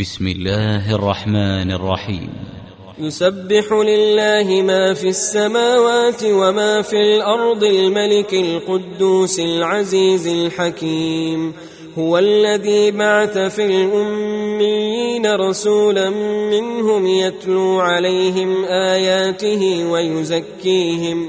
بسم الله الرحمن الرحيم. يسبح لله ما في السماوات وما في الأرض الملك القدوس العزيز الحكيم. هو الذي بعث في الأميين رسولا منهم يتلو عليهم آياته ويزكيهم.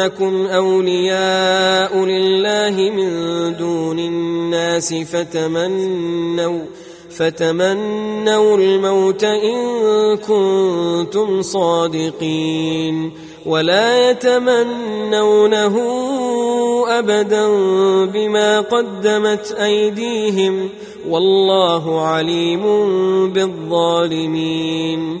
انكم أولياء لله من دون الناس فتمنوا فتمنوا الموت إن كنتم صادقين ولا يتمنونه أبدا بما قدمت أيديهم والله عليم بالظالمين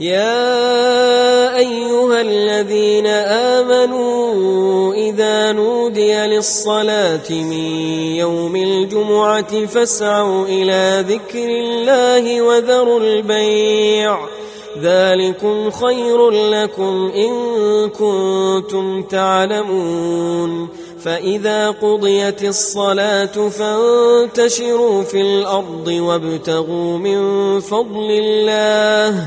يا أيها الذين آمنوا إذا نودي للصلاة من يوم الجمعة فاسعوا إلى ذكر الله وذروا البيع. ذلكم خير لكم إن كنتم تعلمون. فإذا قضيت الصلاة فانتشروا في الأرض وابتغوا من فضل الله.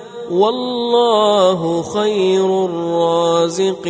والله خير الرازقين.